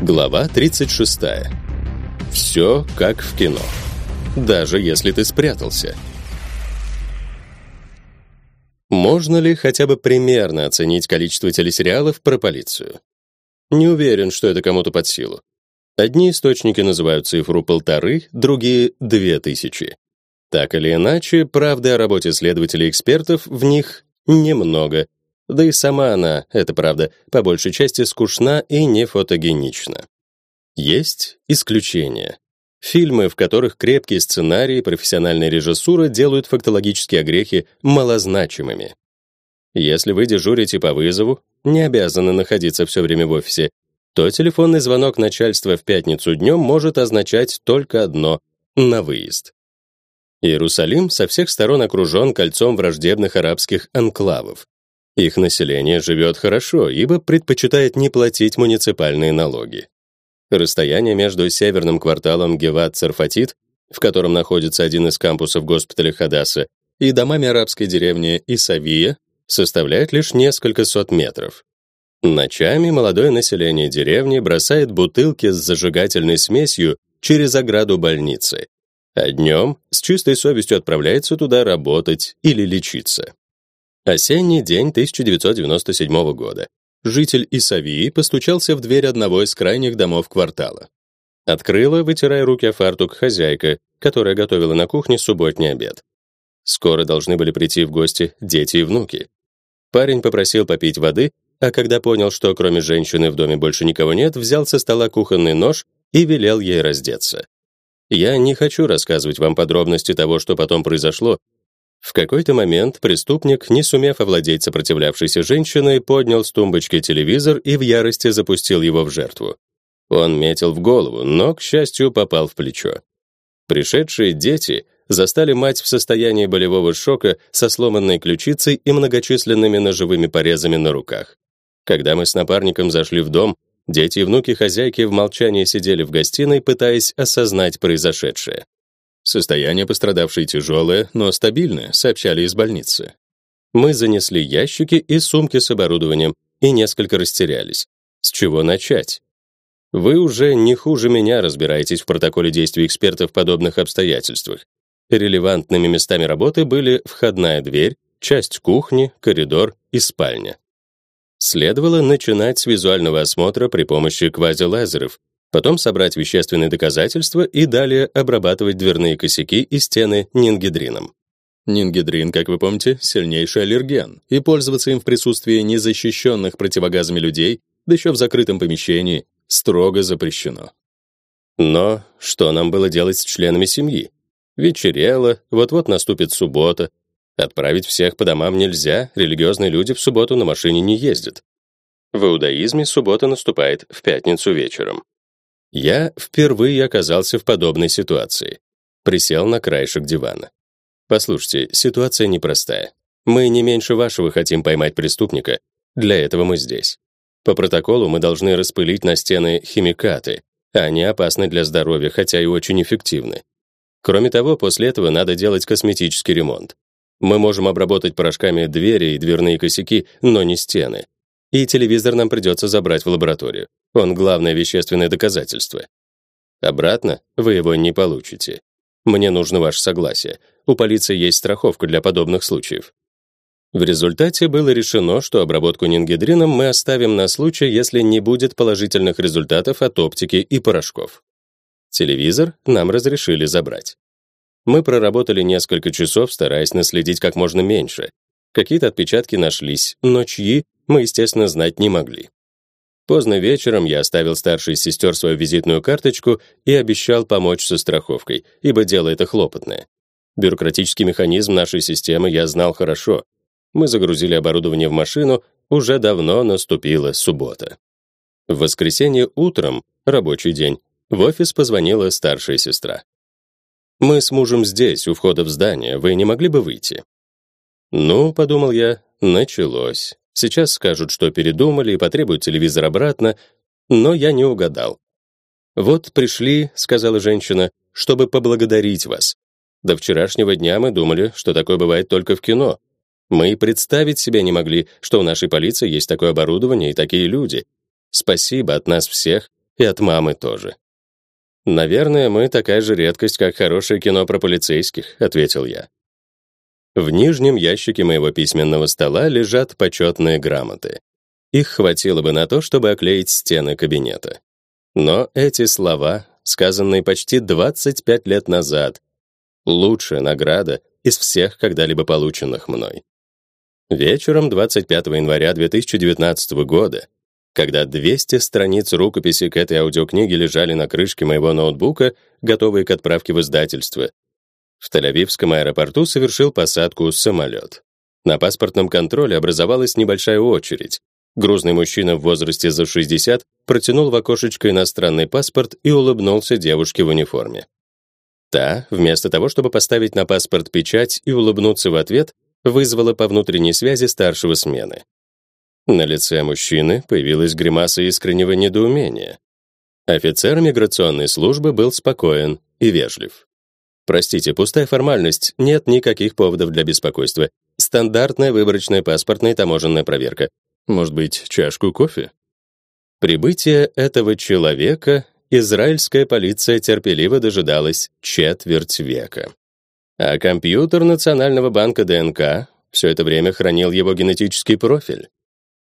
Глава 36. Все как в кино. Даже если ты спрятался. Можно ли хотя бы примерно оценить количество телесериалов про полицию? Не уверен, что это кому-то под силу. Одни источники называют цифру полторы, другие — две тысячи. Так или иначе, правды о работе следователей и экспертов в них немного, да и сама она, это правда, по большей части скучна и не фотогенична. Есть исключения. Фильмы, в которых крепкий сценарий и профессиональная режиссура делают фактологические огрехи малозначимыми. Если вы дежурите по вызову, не обязаны находиться все время в офисе, то телефонный звонок начальства в пятницу днем может означать только одно — на выезд. Иерусалим со всех сторон окружен кольцом враждебных арабских анклавов. Их население живет хорошо, ибо предпочитает не платить муниципальные налоги. Расстояние между северным кварталом Геват-Царфатит, в котором находится один из кампусов госпиталя Хадаса, и домами арабской деревни Исавия составляет лишь несколько сот метров. Ночами молодое население деревни бросает бутылки с зажигательной смесью через ограду больницы, а днем с чистой совестью отправляется туда работать или лечиться. Осенний день 1997 года. Житель Исавии постучался в дверь одного из крайних домов квартала. Открыла, вытирая руки о фартук, хозяйка, которая готовила на кухне субботний обед. Скоро должны были прийти в гости дети и внуки. Парень попросил попить воды, а когда понял, что кроме женщины в доме больше никого нет, взял со стола кухонный нож и велел ей раздеться. Я не хочу рассказывать вам подробности того, что потом произошло, в какой-то момент преступник, не сумев овладеть сопротивлявшейся женщиной, поднял с тумбочки телевизор и в ярости запустил его в жертву. Он метил в голову, но, к счастью, попал в плечо. Пришедшие дети застали мать в состоянии болевого шока со сломанной ключицей и многочисленными ножевыми порезами на руках. Когда мы с напарником зашли в дом, дети и внуки хозяйки в молчании сидели в гостиной, пытаясь осознать произошедшее. Состояние пострадавшей тяжелое, но стабильное, сообщали из больницы. Мы занесли ящики и сумки с оборудованием и несколько растерялись. С чего начать? Вы уже не хуже меня разбираетесь в протоколе действий экспертов в подобных обстоятельствах. Релевантными местами работы были входная дверь, часть кухни, коридор и спальня. Следовало начинать с визуального осмотра при помощи квазилазеров, потом собрать вещественные доказательства и далее обрабатывать дверные косяки и стены нингидрином. Нингидрин, как вы помните, сильнейший аллерген, и пользоваться им в присутствии незащищенных противогазами людей, да еще в закрытом помещении, строго запрещено. Но что нам было делать с членами семьи? Вечерело, вот-вот наступит суббота. Отправить всех по домам нельзя, религиозные люди в субботу на машине не ездят. В иудаизме суббота наступает в пятницу вечером. Я впервые оказался в подобной ситуации. Присел на краешек дивана. Послушайте, ситуация непростая. Мы не меньше вашего хотим поймать преступника. Для этого мы здесь. По протоколу мы должны распылить на стены химикаты. Они опасны для здоровья, хотя и очень эффективны. Кроме того, после этого надо делать косметический ремонт. Мы можем обработать порошками двери и дверные косяки, но не стены. И телевизор нам придется забрать в лабораторию. Он главное вещественное доказательство. Обратно вы его не получите. Мне нужно ваше согласие. У полиции есть страховка для подобных случаев. В результате было решено, что обработку нингидрином мы оставим на случай, если не будет положительных результатов от оптики и порошков. Телевизор нам разрешили забрать. Мы проработали несколько часов, стараясь наследить как можно меньше. Какие-то отпечатки нашлись, но чьи, мы, естественно, знать не могли. Поздно вечером я оставил старшей сестер свою визитную карточку и обещал помочь со страховкой, ибо дело это хлопотное. Бюрократический механизм нашей системы я знал хорошо. Мы загрузили оборудование в машину, уже давно наступила суббота. В воскресенье утром, рабочий день, в офис позвонила старшая сестра. «Мы с мужем здесь, у входа в здание, вы не могли бы выйти?» «Ну», — подумал я, — началось. Сейчас скажут, что передумали и потребуют телевизор обратно, но я не угадал. «Вот пришли», — сказала женщина, — «чтобы поблагодарить вас. До вчерашнего дня мы думали, что такое бывает только в кино. Мы и представить себе не могли, что у нашей полиции есть такое оборудование и такие люди. Спасибо от нас всех. И от мамы тоже. «Наверное, мы такая же редкость, как хорошее кино про полицейских», — ответил я. В нижнем ящике моего письменного стола лежат почетные грамоты. Их хватило бы на то, чтобы оклеить стены кабинета. Но эти слова, сказанные почти 25 лет назад, лучшая награда из всех когда-либо полученных мной. Вечером 25 января 2019 года когда 200 страниц рукописи к этой аудиокниге лежали на крышке моего ноутбука, готовые к отправке в издательство. В Тель-Авивском аэропорту совершил посадку самолет. На паспортном контроле образовалась небольшая очередь. Грузный мужчина в возрасте за 60 протянул в окошечко иностранный паспорт и улыбнулся девушке в униформе. Та, вместо того, чтобы поставить на паспорт печать и улыбнуться в ответ, вызвала по внутренней связи старшего смены. На лице мужчины появилась гримаса искреннего недоумения. Офицер миграционной службы был спокоен и вежлив. Простите, пустая формальность, нет никаких поводов для беспокойства. Стандартная выборочная паспортная таможенная проверка. Может быть, чашку кофе? Прибытие этого человека израильская полиция терпеливо дожидалась четверть века. А компьютер Национального банка ДНК все это время хранил его генетический профиль.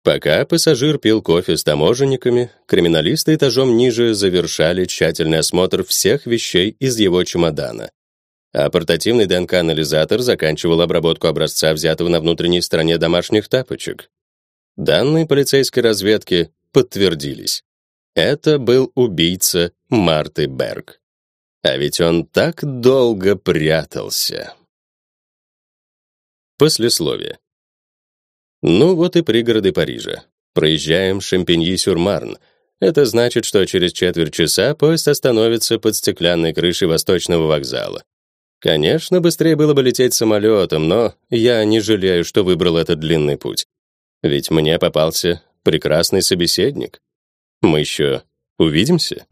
Пока пассажир пил кофе с таможенниками, криминалисты этажом ниже завершали тщательный осмотр всех вещей из его чемодана. А портативный ДНК-анализатор заканчивал обработку образца, взятого на внутренней стороне домашних тапочек. Данные полицейской разведки подтвердились. Это был убийца Марты Берг. А ведь он так долго прятался. Послесловие. Ну вот и пригороды Парижа. Проезжаем Шампиньи-сюр-Марн. Это значит, что через четверть часа поезд остановится под стеклянной крышей Восточного вокзала. Конечно, быстрее было бы лететь самолетом, но я не жалею, что выбрал этот длинный путь. Ведь мне попался прекрасный собеседник. Мы еще увидимся?